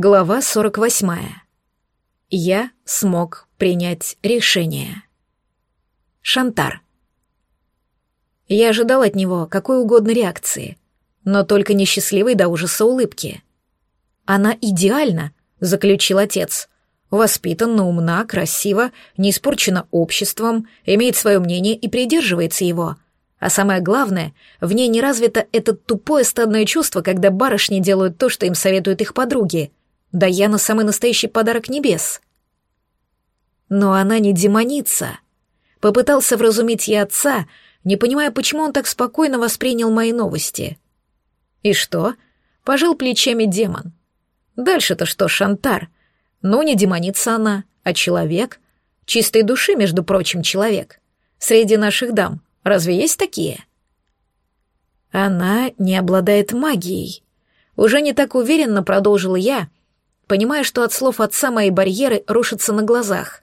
Глава 48. Я смог принять решение. Шантар. Я ожидал от него какой угодно реакции, но только несчастливой до ужаса улыбки. «Она идеальна», — заключил отец. «Воспитанна, умна, красива, не испорчена обществом, имеет свое мнение и придерживается его». А самое главное, в ней не развито это тупое стадное чувство, когда барышни делают то, что им советуют их подруги — да я на самый настоящий подарок небес. Но она не демоница. Попытался вразумить я отца, не понимая, почему он так спокойно воспринял мои новости. И что? Пожал плечами демон. Дальше-то что, Шантар? Ну, не демоница она, а человек. Чистой души, между прочим, человек. Среди наших дам. Разве есть такие? Она не обладает магией. Уже не так уверенно продолжил я, понимая, что от слов отца мои барьеры рушатся на глазах.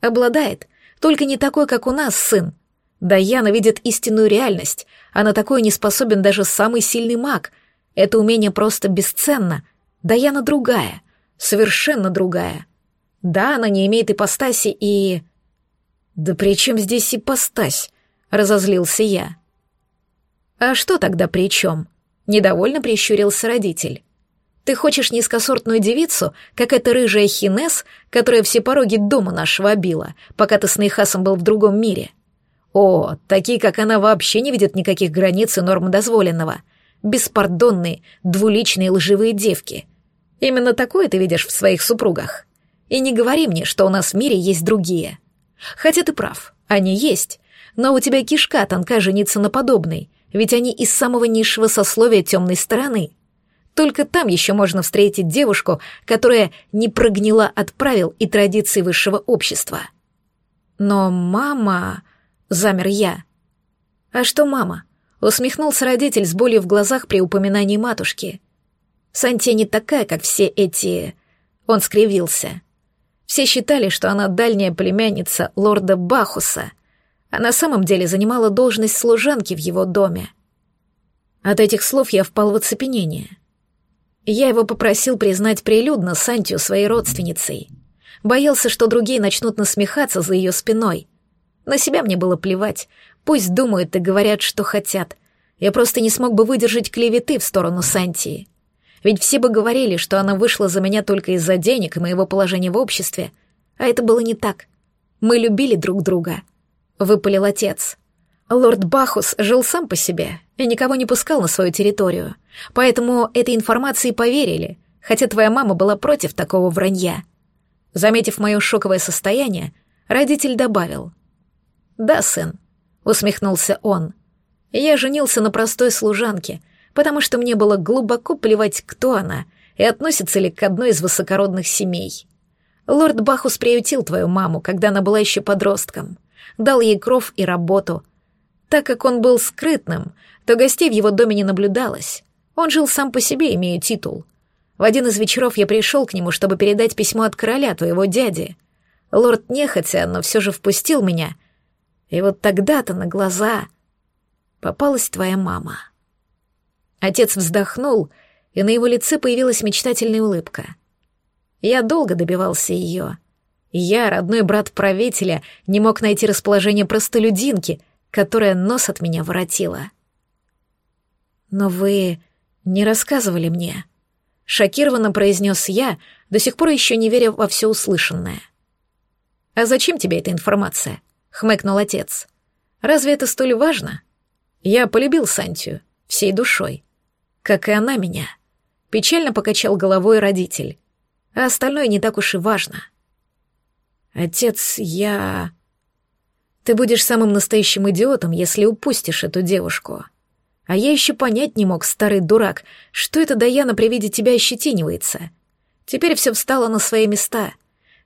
Обладает, только не такой, как у нас, сын. Даяна видит истинную реальность, а на такое не способен даже самый сильный маг. Это умение просто бесценно. Даяна другая, совершенно другая. Да, она не имеет ипостаси и... «Да при чем здесь ипостась?» — разозлился я. «А что тогда при чем?» — недовольно прищурился родитель. Ты хочешь низкосортную девицу, как эта рыжая хинес, которая все пороги дома нашего обила, пока ты с Нейхасом был в другом мире? О, такие, как она, вообще не видят никаких границ и норм дозволенного. Беспардонные, двуличные лживые девки. Именно такое ты видишь в своих супругах. И не говори мне, что у нас в мире есть другие. Хотя ты прав, они есть, но у тебя кишка тонка жениться на подобной, ведь они из самого низшего сословия темной стороны — только там еще можно встретить девушку, которая не прогнила от правил и традиций высшего общества. Но мама... Замер я. А что мама? Усмехнулся родитель с болью в глазах при упоминании матушки. Сантья не такая, как все эти... Он скривился. Все считали, что она дальняя племянница лорда Бахуса, а на самом деле занимала должность служанки в его доме. От этих слов я впал в оцепенение — я его попросил признать прилюдно Сантию своей родственницей. Боялся, что другие начнут насмехаться за ее спиной. На себя мне было плевать. Пусть думают и говорят, что хотят. Я просто не смог бы выдержать клеветы в сторону Сантии. Ведь все бы говорили, что она вышла за меня только из-за денег и моего положения в обществе. А это было не так. Мы любили друг друга. Выпалил отец. Лорд Бахус жил сам по себе и никого не пускал на свою территорию, поэтому этой информации поверили, хотя твоя мама была против такого вранья. Заметив мое шоковое состояние, родитель добавил. «Да, сын», — усмехнулся он, — «я женился на простой служанке, потому что мне было глубоко плевать, кто она и относится ли к одной из высокородных семей. Лорд Бахус приютил твою маму, когда она была еще подростком, дал ей кров и работу — так как он был скрытным, то гостей в его доме не наблюдалось. Он жил сам по себе, имея титул. В один из вечеров я пришел к нему, чтобы передать письмо от короля, твоего дяди. Лорд нехотя, но все же впустил меня. И вот тогда-то на глаза попалась твоя мама. Отец вздохнул, и на его лице появилась мечтательная улыбка. Я долго добивался ее. Я, родной брат правителя, не мог найти расположение простолюдинки — которая нос от меня воротила. «Но вы не рассказывали мне», — шокированно произнес я, до сих пор еще не веря во все услышанное. «А зачем тебе эта информация?» — хмыкнул отец. «Разве это столь важно? Я полюбил Сантию всей душой, как и она меня». Печально покачал головой родитель. А остальное не так уж и важно. «Отец, я...» Ты будешь самым настоящим идиотом, если упустишь эту девушку. А я еще понять не мог, старый дурак, что это Даяна при виде тебя ощетинивается. Теперь все встало на свои места.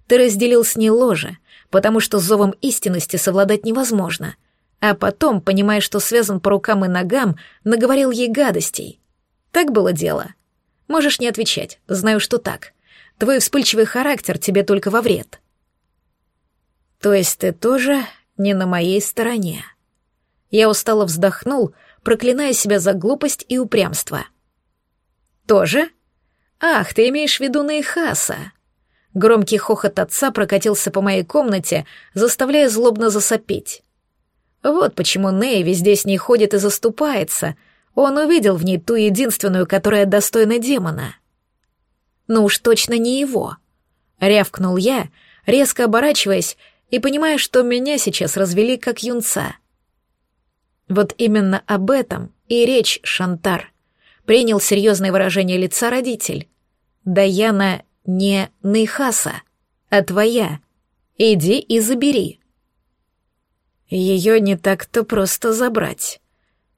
Ты разделил с ней ложе, потому что зовом истинности совладать невозможно. А потом, понимая, что связан по рукам и ногам, наговорил ей гадостей. Так было дело. Можешь не отвечать, знаю, что так. Твой вспыльчивый характер тебе только во вред. То есть ты тоже не на моей стороне. Я устало вздохнул, проклиная себя за глупость и упрямство. «Тоже?» «Ах, ты имеешь в виду Нейхаса?» Громкий хохот отца прокатился по моей комнате, заставляя злобно засопеть. Вот почему Ней везде с ней ходит и заступается. Он увидел в ней ту единственную, которая достойна демона. Ну уж точно не его. Рявкнул я, резко оборачиваясь и понимая, что меня сейчас развели как юнца. Вот именно об этом и речь, Шантар. Принял серьезное выражение лица родитель. Даяна не Нейхаса, а твоя. Иди и забери. Ее не так-то просто забрать.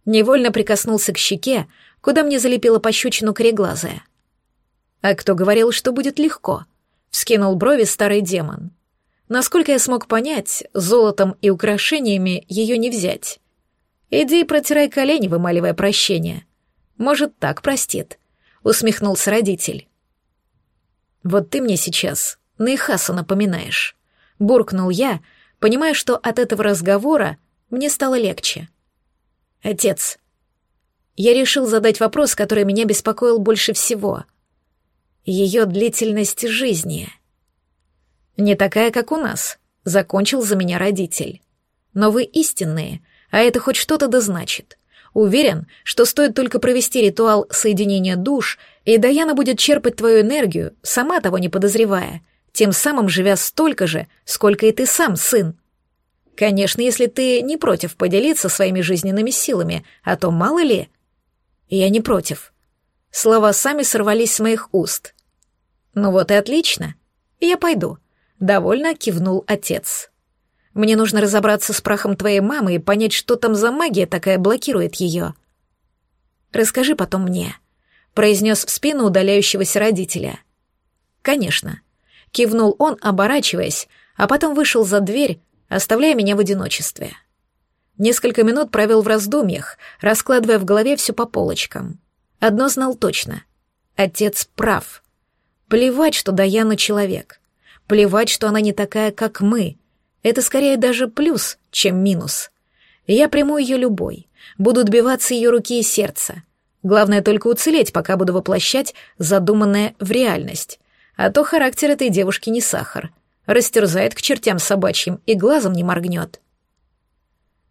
Невольно прикоснулся к щеке, куда мне залепила пощечину кореглазая. А кто говорил, что будет легко? Вскинул брови старый демон. Насколько я смог понять, золотом и украшениями ее не взять. Иди и протирай колени, вымаливая прощение. Может, так простит. Усмехнулся родитель. Вот ты мне сейчас Нейхаса напоминаешь. Буркнул я, понимая, что от этого разговора мне стало легче. Отец. Я решил задать вопрос, который меня беспокоил больше всего. Ее длительность жизни. Не такая, как у нас, закончил за меня родитель. Но вы истинные, а это хоть что-то да значит. Уверен, что стоит только провести ритуал соединения душ, и Даяна будет черпать твою энергию, сама того не подозревая, тем самым живя столько же, сколько и ты сам, сын. Конечно, если ты не против поделиться своими жизненными силами, а то мало ли... Я не против. Слова сами сорвались с моих уст. Ну вот и отлично. Я пойду. Довольно кивнул отец. Мне нужно разобраться с прахом твоей мамы и понять, что там за магия такая блокирует ее. Расскажи потом мне, произнес в спину удаляющегося родителя. Конечно. Кивнул он, оборачиваясь, а потом вышел за дверь, оставляя меня в одиночестве. Несколько минут провел в раздумьях, раскладывая в голове все по полочкам. Одно знал точно. Отец прав. Плевать, что Даяна человек. Плевать, что она не такая, как мы. Это скорее даже плюс, чем минус. Я приму ее любой. Буду добиваться ее руки и сердца. Главное только уцелеть, пока буду воплощать задуманное в реальность. А то характер этой девушки не сахар. Растерзает к чертям собачьим и глазом не моргнет.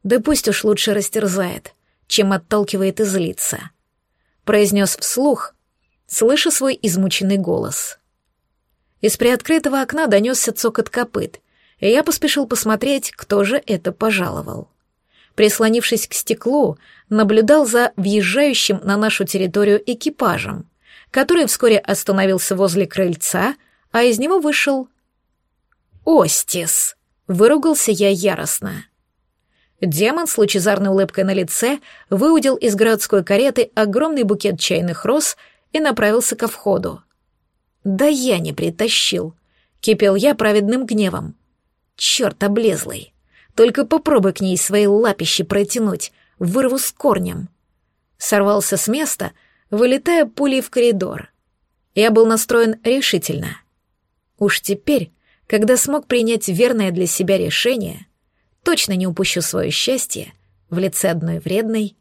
Да пусть уж лучше растерзает, чем отталкивает и злится. Произнес вслух, слыша свой измученный голос. Из приоткрытого окна донесся цокот копыт, и я поспешил посмотреть, кто же это пожаловал. Прислонившись к стеклу, наблюдал за въезжающим на нашу территорию экипажем, который вскоре остановился возле крыльца, а из него вышел «Остис!» — выругался я яростно. Демон с лучезарной улыбкой на лице выудил из городской кареты огромный букет чайных роз и направился ко входу. «Да я не притащил!» — кипел я праведным гневом. «Черт облезлый! Только попробуй к ней свои лапищи протянуть, вырву с корнем!» Сорвался с места, вылетая пулей в коридор. Я был настроен решительно. Уж теперь когда смог принять верное для себя решение, точно не упущу свое счастье в лице одной вредной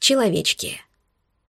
человечки.